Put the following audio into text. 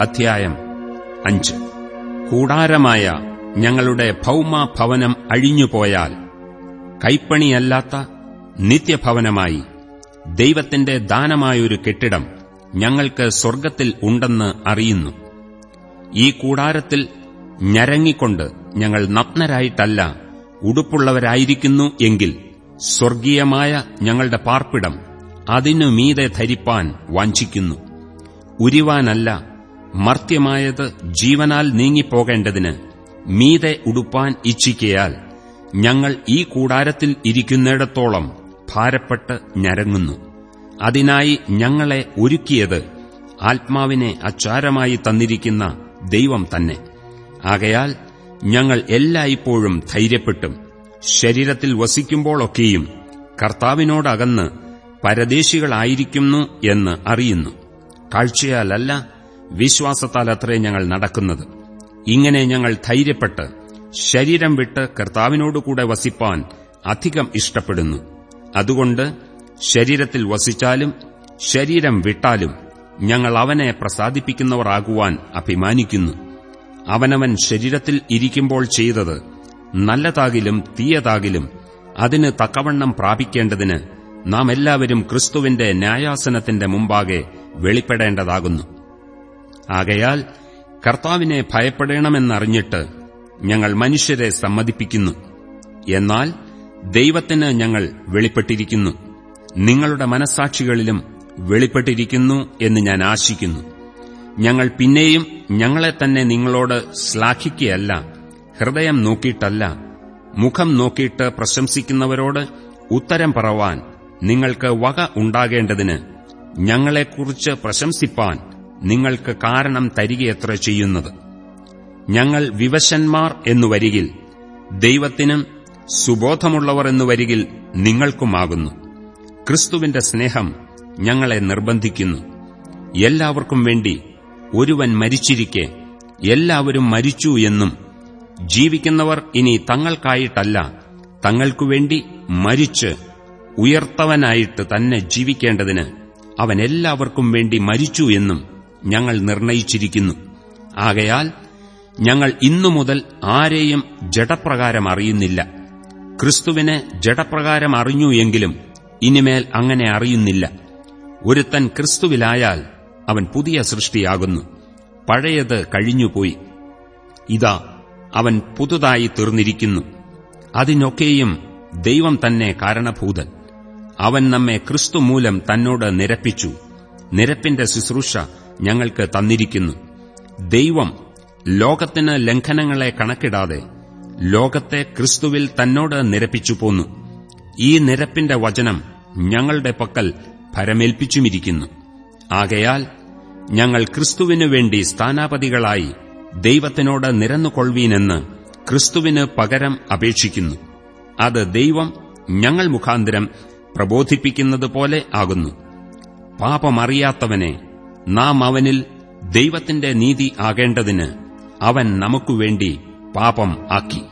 അധ്യായം അഞ്ച്. കൂടാരമായ ഞങ്ങളുടെ ഭൗമ ഭൗമഭവനം അഴിഞ്ഞുപോയാൽ കൈപ്പണിയല്ലാത്ത നിത്യഭവനമായി ദൈവത്തിന്റെ ദാനമായൊരു കെട്ടിടം ഞങ്ങൾക്ക് സ്വർഗത്തിൽ ഉണ്ടെന്ന് അറിയുന്നു. ഈ കൂടാരത്തിൽ ഞരങ്ങിക്കൊണ്ട് ഞങ്ങൾ നഗ്നരായിട്ടല്ല ഉടുപ്പുള്ളവരായിരിക്കുന്നു എങ്കിൽ സ്വർഗീയമായ ഞങ്ങളുടെ പാർപ്പിടം അതിനു മീതെ ധരിപ്പാൻ വാഞ്ചിക്കുന്നു. ഉരിവാനല്ല മർത്യമായത് ജീവനാൽ നീങ്ങിപ്പോകേണ്ടതിന് മീതെ ഉടുപ്പാൻ ഇച്ഛിക്കയാൽ ഞങ്ങൾ ഈ കൂടാരത്തിൽ ഇരിക്കുന്നിടത്തോളം ഭാരപ്പെട്ട് ഞരങ്ങുന്നു. അതിനായി ഞങ്ങളെ ഒരുക്കിയത് ആത്മാവിനെ അച്ചാരമായി തന്നിരിക്കുന്ന ദൈവം തന്നെ. ആകയാൽ ഞങ്ങൾ എല്ലായ്പ്പോഴും ധൈര്യപ്പെട്ടും ശരീരത്തിൽ വസിക്കുമ്പോഴൊക്കെയും കർത്താവിനോടകന്ന് പരദേശികളായിരിക്കുന്നു എന്ന് അറിയുന്നു. കാഴ്ചയാലല്ല വിശ്വാസത്താലത്രേ ഞങ്ങൾ നടക്കുന്നത്. ഇങ്ങനെ ഞങ്ങൾ ധൈര്യപ്പെട്ട് ശരീരം വിട്ട് കർത്താവിനോടുകൂടെ വസിപ്പാൻ അധികം ഇഷ്ടപ്പെടുന്നു. അതുകൊണ്ട് ശരീരത്തിൽ വസിച്ചാലും ശരീരം വിട്ടാലും ഞങ്ങൾ അവനെ പ്രസാദിപ്പിക്കുന്നവരാകുവാൻ അഭിമാനിക്കുന്നു. അവനവൻ ശരീരത്തിൽ ഇരിക്കുമ്പോൾ ചെയ്തത് നല്ലതാകിലും തീയതാകിലും അതിന് തക്കവണ്ണം പ്രാപിക്കേണ്ടതിന് നാം എല്ലാവരും ക്രിസ്തുവിന്റെ ന്യായാസനത്തിന്റെ മുമ്പാകെ വെളിപ്പെടേണ്ടതാകുന്നു. ആകയാൽ കർത്താവിനെ ഭയപ്പെടണമെന്നറിഞ്ഞിട്ട് ഞങ്ങൾ മനുഷ്യരെ സമ്മതിപ്പിക്കുന്നു. എന്നാൽ ദൈവത്തിന് ഞങ്ങൾ വെളിപ്പെട്ടിരിക്കുന്നു. നിങ്ങളുടെ മനസാക്ഷികളിലും വെളിപ്പെട്ടിരിക്കുന്നു എന്ന് ഞാൻ ആശിക്കുന്നു. ഞങ്ങൾ പിന്നെയും ഞങ്ങളെ തന്നെ നിങ്ങളോട് ശ്ലാഘിക്കുകയല്ല ഹൃദയം നോക്കിയിട്ടല്ല മുഖം നോക്കിയിട്ട് പ്രശംസിക്കുന്നവരോട് ഉത്തരം പറവാൻ നിങ്ങൾക്ക് വക ഉണ്ടാകേണ്ടതിന് ഞങ്ങളെക്കുറിച്ച് പ്രശംസിപ്പാൻ നിങ്ങൾക്ക് കാരണം തരികയത്ര ചെയ്യുന്നത്. ഞങ്ങൾ വിവശന്മാർ എന്നു വരികിൽ ദൈവത്തിനും സുബോധമുള്ളവർ എന്നു വരികിൽ നിങ്ങൾക്കുമാകുന്നു. ക്രിസ്തുവിന്റെ സ്നേഹം ഞങ്ങളെ നിർബന്ധിക്കുന്നു. എല്ലാവർക്കും വേണ്ടി ഒരുവൻ മരിച്ചിരിക്കെ എല്ലാവരും മരിച്ചു എന്നും ജീവിക്കുന്നവർ ഇനി തങ്ങൾക്കായിട്ടല്ല തങ്ങൾക്കുവേണ്ടി മരിച്ച് ഉയർത്തവനായിട്ട് തന്നെ ജീവിക്കേണ്ടതിന് അവൻ എല്ലാവർക്കും വേണ്ടി മരിച്ചു എന്നും ഞങ്ങൾ നിർണയിച്ചിരിക്കുന്നു. ആകയാൽ ഞങ്ങൾ ഇന്നു മുതൽ ആരെയും ജഡപ്രകാരം അറിയുന്നില്ല. ക്രിസ്തുവിനെ ജഡപ്രകാരം അറിഞ്ഞു എങ്കിലും ഇനിമേൽ അങ്ങനെ അറിയുന്നില്ല. ഒരുത്തൻ ക്രിസ്തുവിലായാൽ അവൻ പുതിയ സൃഷ്ടിയാകുന്നു. പഴയത് കഴിഞ്ഞുപോയി. ഇതാ അവൻ പുതുതായി തീർന്നിരിക്കുന്നു. അതിനൊക്കെയും ദൈവം തന്നെ കാരണഭൂതൻ. അവൻ നമ്മെ ക്രിസ്തു മൂലം തന്നോട് നിരപ്പിച്ചു. നിരപ്പിന്റെ ശുശ്രൂഷ ഞങ്ങൾക്ക് തന്നിരിക്കുന്നു. ദൈവം ലോകത്തിന് ലംഘനങ്ങളെ കണക്കിടാതെ ലോകത്തെ ക്രിസ്തുവിൽ തന്നോട് നിരപ്പിച്ചു പോന്നു. ഈ നിരപ്പിന്റെ വചനം ഞങ്ങളുടെ പക്കൽ ഭരമേൽപ്പിച്ചുമിരിക്കുന്നു. ആകയാൽ ഞങ്ങൾ ക്രിസ്തുവിനു വേണ്ടി സ്ഥാനാപതികളായി ദൈവത്തിനോട് നിരന്നുകൊള്ളുവീനെന്ന് ക്രിസ്തുവിന് പകരം അപേക്ഷിക്കുന്നു. അത് ദൈവം ഞങ്ങൾ മുഖാന്തരം പ്രബോധിപ്പിക്കുന്നതുപോലെ ആകുന്നു. പാപമറിയാത്തവനെ നാം അവനിൽ ദൈവത്തിന്റെ നീതി ആകേണ്ടതിന് അവൻ നമുക്കുവേണ്ടി പാപം ആക്കി.